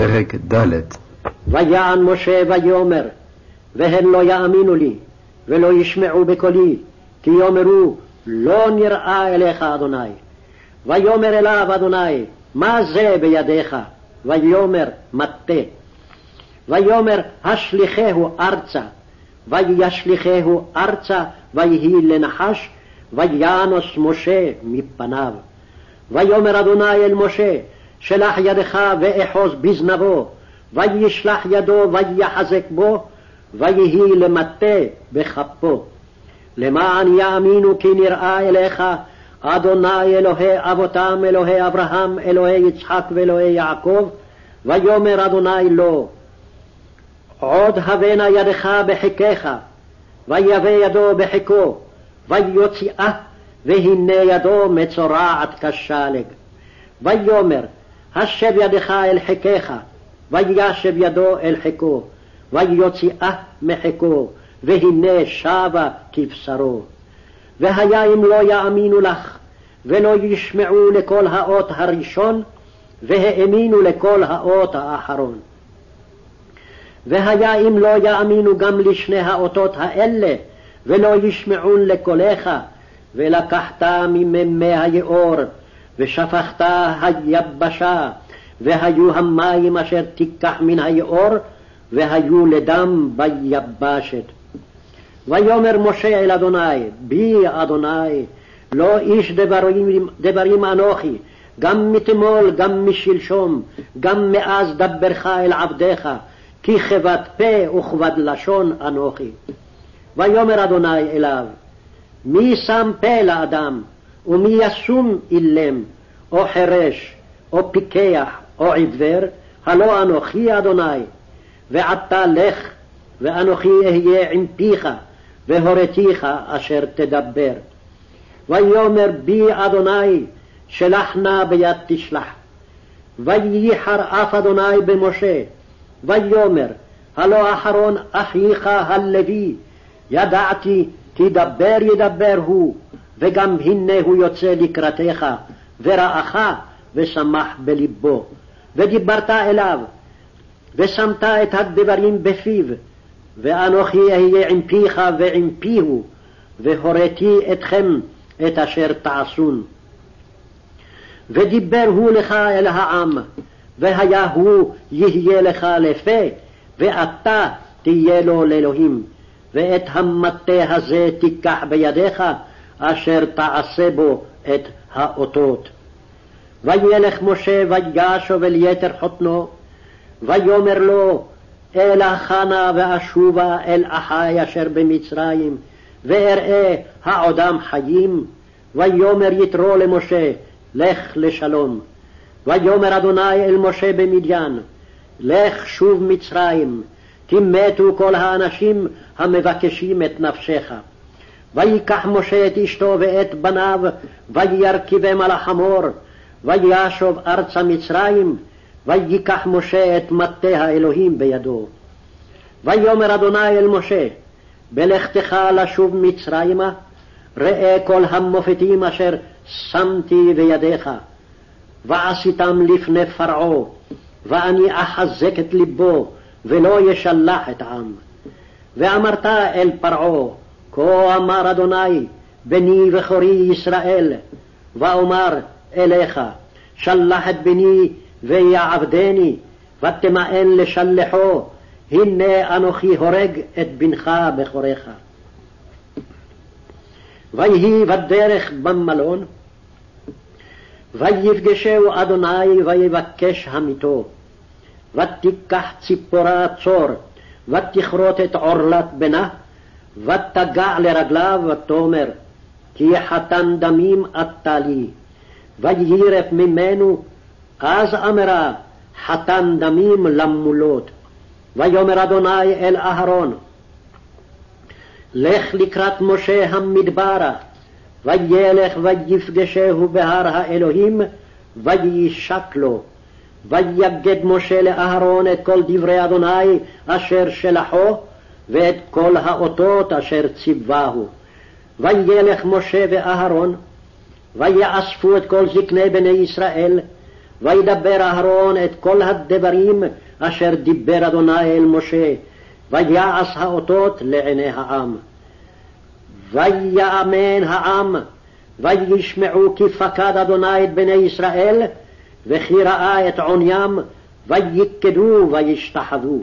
פרק ד' ויען משה ויאמר, והן לא יאמינו לי, ולא ישמעו בקולי, כי יאמרו, לא נראה אליך אדוני. ויאמר אליו אדוני, מה זה בידיך? ויאמר, מטה. ויאמר, השליכהו ארצה. וישליכהו ארצה, ויהי לנחש, וינוס משה מפניו. ויאמר אדוני אל משה, שלח ידך ואחוז בזנבו, וישלח ידו ויחזק בו, ויהי למטה בכפו. למען יאמינו כי נראה אליך, אדוני אלוהי אבותם, אלוהי אברהם, אלוהי יצחק ואלוהי יעקב, ויאמר אדוני לו, עוד הבנה ידך בחיקך, ויבא ידו בחיקו, ויוציאה, והנה ידו מצורעת כשלג. ויאמר, השב ידך אל חיקך, וישב ידו אל חיקו, ויוציאה מחיקו, והנה שבה כבשרו. והיה אם לא יאמינו לך, ולא ישמעו לקול האות הראשון, והאמינו לקול האות האחרון. והיה אם לא יאמינו גם לשני האותות האלה, ולא ישמעון לקולך, ולקחת ממימי היאור, ושפכת היבשה, והיו המים אשר תיקח מן היאור, והיו לדם ביבשת. ויאמר משה אל אדוני, בי אדוני, לא איש דברים, דברים אנוכי, גם מתמול, גם משלשום, גם מאז דברך אל עבדיך, כי כבד פה וכבד לשון אנוכי. ויאמר אדוני אליו, מי שם פה לאדם, ומי ישום אילם, או חירש, או פיקח, או עיוור, הלא אנוכי אדוני, ועתה לך, ואנוכי אהיה עם פיך, והורתיך אשר תדבר. ויאמר בי אדוני, שלח נא ביד תשלח. וייחר אף אדוני במשה, ויאמר, הלא אחרון אחיך הלוי, ידעתי כי דבר ידבר הוא, וגם הנה הוא יוצא לקראתך, ורעך ושמח בלבו. ודיברת אליו, ושמת את הדברים בפיו, ואנוכי אהיה עם פיך ועם פיהו, והוריתי אתכם את אשר תעשון. ודיבר הוא לך אל העם, והיה הוא יהיה לך לפה, ואתה תהיה לו לאלוהים. ואת המטה הזה תיקח בידיך, אשר תעשה בו את האותות. וילך משה וישוב אל יתר חותנו, ויאמר לו, אלה חנה ואשובה אל אחי אשר במצרים, ואראה העודם חיים, ויאמר יתרו למשה, לך לשלום. ויאמר אדוני אל משה במדיין, לך שוב מצרים, כי מתו כל האנשים המבקשים את נפשך. ויקח משה את אשתו ואת בניו, וירכיבם על החמור, וישוב ארצה מצרים, ויקח משה את מטה האלוהים בידו. ויאמר אדוני אל משה, בלכתך לשוב מצרימה, ראה כל המופתים אשר שמתי בידיך, ועשיתם לפני פרעה, ואני אחזק את לבו, ולא ישלח את העם. ואמרת אל פרעה, כה אמר אדוני, בני בכורי ישראל, ואומר אליך, שלח את בני ויעבדני, ותמאן לשלחו, הנה אנוכי הורג את בנך בכורך. ויהי בדרך במלון, ויפגשהו אדוני ויבקש המיתו, ותיקח ציפורה צור, ותכרות את עורלת בנה, ותגע לרגליו, ותאמר, כי חתן דמים אתה לי. ויירף ממנו, אז אמרה, חתן דמים למולות. ויאמר אדוני אל אהרון, לך לקראת משה המדברה, וילך ויפגשהו בהר האלוהים, ויישק לו. ויגד משה לאהרון את כל דברי אדוני אשר שלחו, ואת כל האותות אשר ציווהו. וילך משה ואהרון, ויאספו את כל זקני בני ישראל, וידבר אהרון את כל הדברים אשר דיבר אדוני אל משה, ויעש האותות לעיני העם. ויאמן העם, וישמעו כי פקד אדוני את בני ישראל, וכי ראה את עוניים, ויקדו וישתחוו.